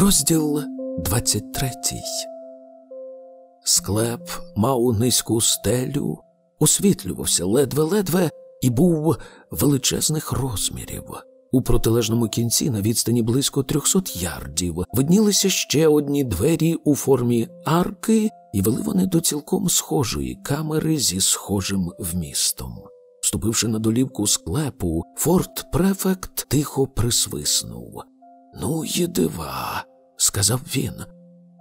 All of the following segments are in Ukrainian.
Розділ 23 Склеп мав низьку стелю, освітлювався ледве-ледве і був величезних розмірів. У протилежному кінці, на відстані близько 300 ярдів, виднілися ще одні двері у формі арки, і вели вони до цілком схожої камери зі схожим вмістом. Вступивши на долівку склепу, форт префект тихо присвиснув. Ну, є дива, сказав він.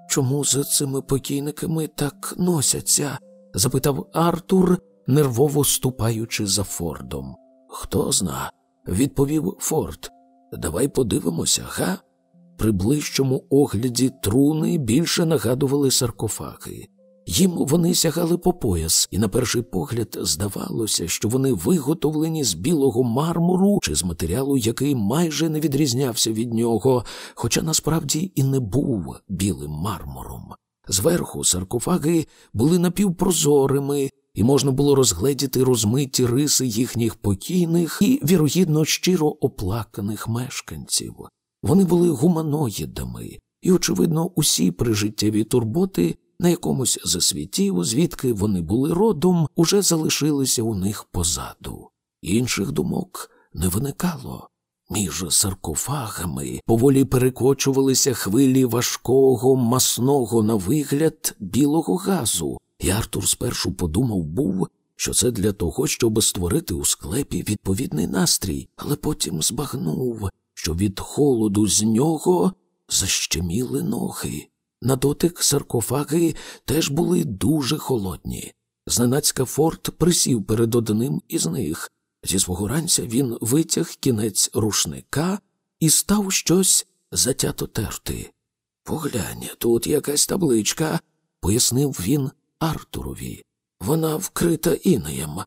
Чому за цими покійниками так носяться? запитав Артур, нервово ступаючи за Фордом. Хто зна, відповів Форд. Давай подивимося, га? При ближчому огляді труни більше нагадували саркофаги. Їм вони сягали по пояс, і на перший погляд здавалося, що вони виготовлені з білого мармуру чи з матеріалу, який майже не відрізнявся від нього, хоча насправді і не був білим мармуром. Зверху саркофаги були напівпрозорими, і можна було розгледіти розмиті риси їхніх покійних і, вірогідно, щиро оплаканих мешканців. Вони були гуманоїдами, і, очевидно, усі прижиттєві турботи на якомусь з світів, звідки вони були родом, уже залишилися у них позаду. Інших думок не виникало. Між саркофагами поволі перекочувалися хвилі важкого, масного на вигляд білого газу, і Артур спершу подумав був, що це для того, щоб створити у склепі відповідний настрій, але потім збагнув, що від холоду з нього защеміли ноги. На дотик саркофаги теж були дуже холодні. Зненацька Форт присів перед одним із них. Зі свого ранця він витяг кінець рушника і став щось затято терти. Поглянь, тут якась табличка, пояснив він Артурові. Вона вкрита інеєм.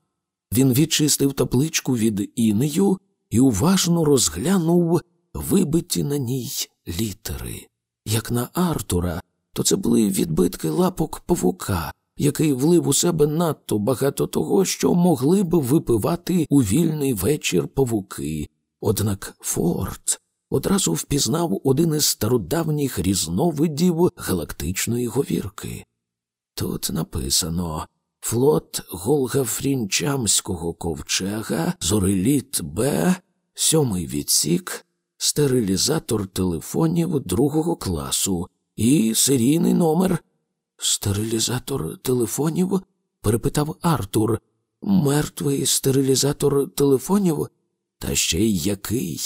Він відчистив табличку від інею і уважно розглянув вибиті на ній літери. Як на Артура, то це були відбитки лапок павука, який влив у себе надто багато того, що могли б випивати у вільний вечір павуки. Однак Форд одразу впізнав один із стародавніх різновидів галактичної говірки. Тут написано флот Голгафрінчамського ковчега, Зореліт Б, сьомий відсік, стерилізатор телефонів другого класу і серійний номер. Стерилізатор телефонів? перепитав Артур. Мертвий стерилізатор телефонів? Та ще й який?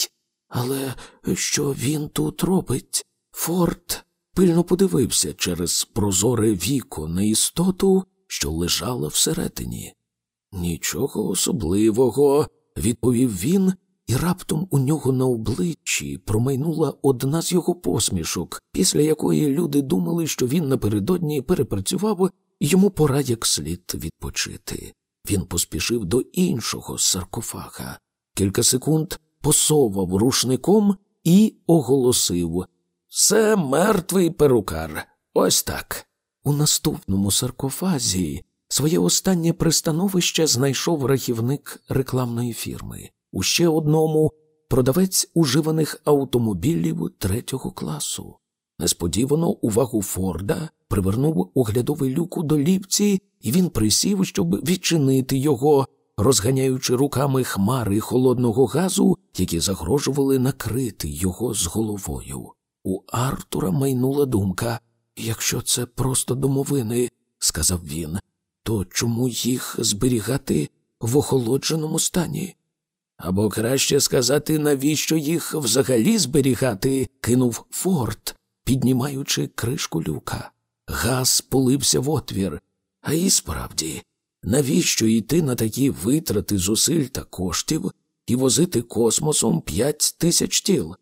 Але що він тут робить? Форт пильно подивився через прозоре віко на істоту, що лежала всередині. Нічого особливого, відповів він і раптом у нього на обличчі промайнула одна з його посмішок, після якої люди думали, що він напередодні перепрацював, і йому пора як слід відпочити. Він поспішив до іншого саркофага. Кілька секунд посовав рушником і оголосив Це мертвий перукар. Ось так. У наступному саркофазі своє останнє пристановище знайшов рахівник рекламної фірми у ще одному продавець уживаних автомобілів третього класу. Несподівано увагу Форда привернув оглядовий люк у долівці, і він присів, щоб відчинити його, розганяючи руками хмари холодного газу, які загрожували накрити його з головою. У Артура майнула думка якщо це просто домовини, сказав він, то чому їх зберігати в охолодженому стані? Або краще сказати, навіщо їх взагалі зберігати, кинув Форд, піднімаючи кришку люка. Газ полився в отвір. А і справді, навіщо йти на такі витрати зусиль та коштів і возити космосом п'ять тисяч тіл?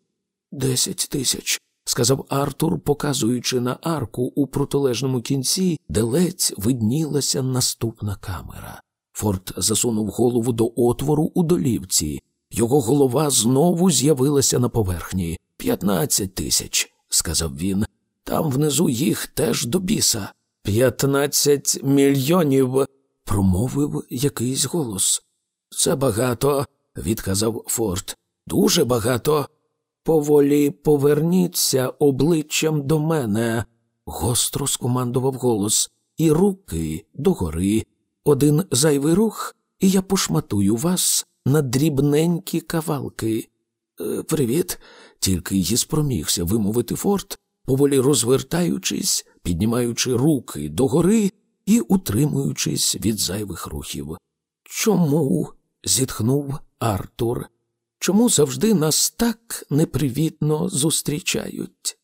Десять тисяч, сказав Артур, показуючи на арку у протилежному кінці, де ледь виднілася наступна камера. Форд засунув голову до отвору у долівці. Його голова знову з'явилася на поверхні. П'ятнадцять тисяч, сказав він. Там внизу їх теж до біса. П'ятнадцять мільйонів, промовив якийсь голос. Це багато, відказав Форд. Дуже багато. Поволі поверніться обличчям до мене, гостро скомандував голос, і руки догори. Один зайвий рух, і я пошматую вас на дрібненькі кавалки. «Е, Привіт, тільки й спромігся вимовити форт, поволі розвертаючись, піднімаючи руки догори і утримуючись від зайвих рухів. Чому? зітхнув Артур. Чому завжди нас так непривітно зустрічають?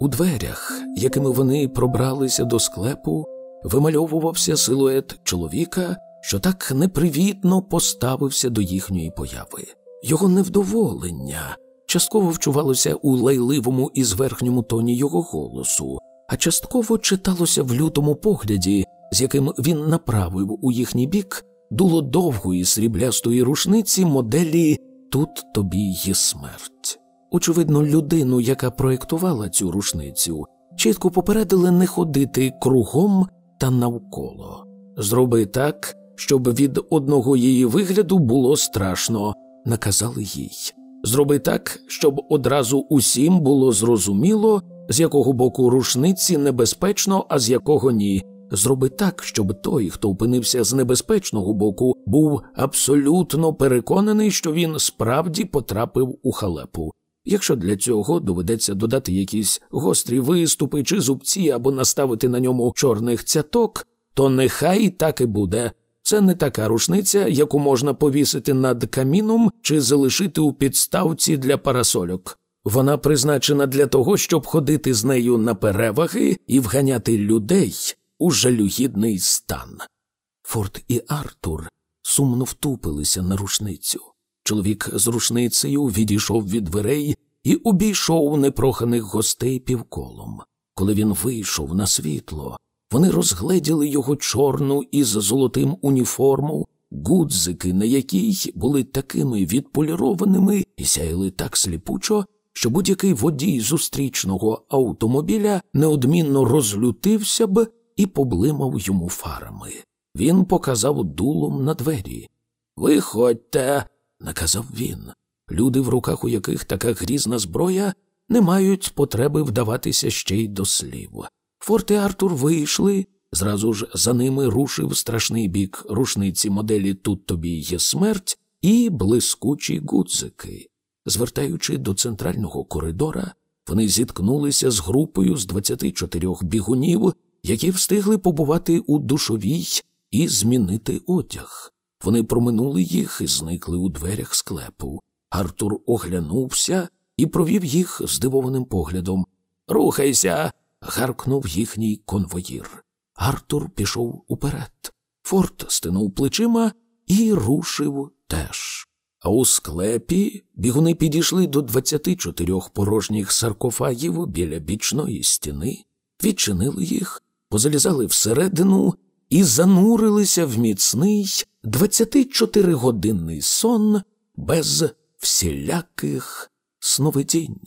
У дверях, якими вони пробралися до склепу, вимальовувався силует чоловіка, що так непривітно поставився до їхньої появи. Його невдоволення частково вчувалося у лайливому і зверхньому тоні його голосу, а частково читалося в лютому погляді, з яким він направив у їхній бік дуло довгої сріблястої рушниці моделі Тут тобі є смерть. Очевидно, людину, яка проєктувала цю рушницю, чітко попередили не ходити кругом та навколо. Зроби так, щоб від одного її вигляду було страшно, наказали їй. Зроби так, щоб одразу усім було зрозуміло, з якого боку рушниці небезпечно, а з якого ні. Зроби так, щоб той, хто опинився з небезпечного боку, був абсолютно переконаний, що він справді потрапив у халепу. Якщо для цього доведеться додати якісь гострі виступи чи зубці або наставити на ньому чорних цяток, то нехай так і буде. Це не така рушниця, яку можна повісити над каміном чи залишити у підставці для парасольок. Вона призначена для того, щоб ходити з нею на переваги і вганяти людей у жалюгідний стан. Форд і Артур сумно втупилися на рушницю. Чоловік з рушницею відійшов від дверей і обійшов непроханих гостей півколом. Коли він вийшов на світло, вони розгледіли його чорну із золотим уніформу, гудзики, на якій були такими відполірованими і сяяли так сліпучо, що будь-який водій зустрічного автомобіля неодмінно розлютився б і поблимав йому фарами. Він показав дулом на двері. Виходьте, наказав він. Люди, в руках у яких така грізна зброя, не мають потреби вдаватися ще й до слів. Форт і Артур вийшли, зразу ж за ними рушив страшний бік рушниці моделі Тут тобі є смерть і блискучі гудзики. Звертаючи до центрального коридора, вони зіткнулися з групою з 24 бігунів, які встигли побувати у душовій і змінити одяг. Вони проминули їх і зникли у дверях склепу. Артур оглянувся і провів їх здивованим поглядом. Рухайся. гаркнув їхній конвоїр. Артур пішов уперед. Форт стинув плечима і рушив теж. А у склепі бігуни підійшли до 24 порожніх саркофагів біля бічної стіни, відчинили їх, позалізали всередину і занурилися в міцний 24-годинний сон без всіляких сновидінь.